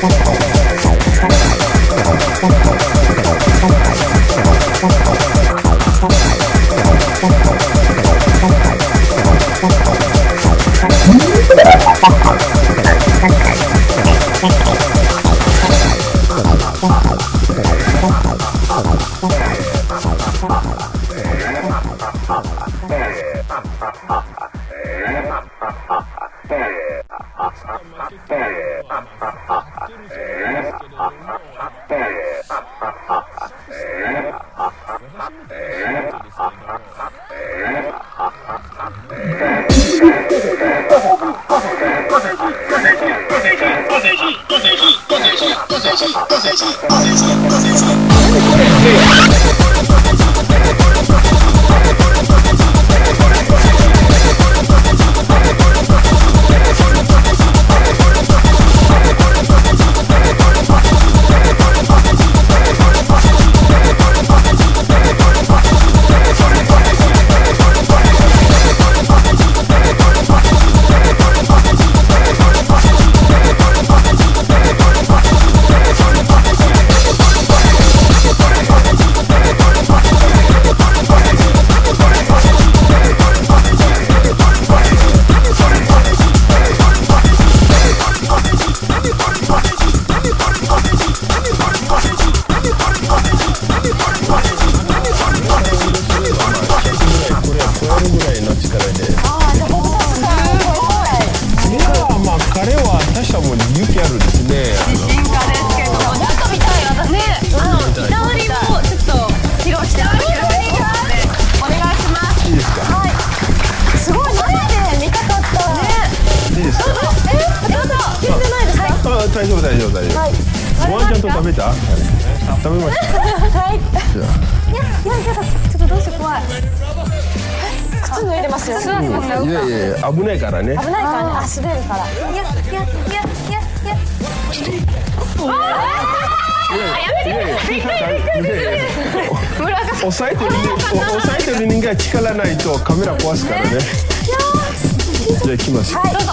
Thank you. 大食べた？食べました。はい。じゃあいやいやちょっとどうしよう怖い。靴脱いでますよ、うん、いやいやいや危ないからね。危ないからね。あ滑るから。いやいやいやいやいやちょっえてる押さえてる人間力ないとカメラ壊すからねじゃあ行きますはいどうぞ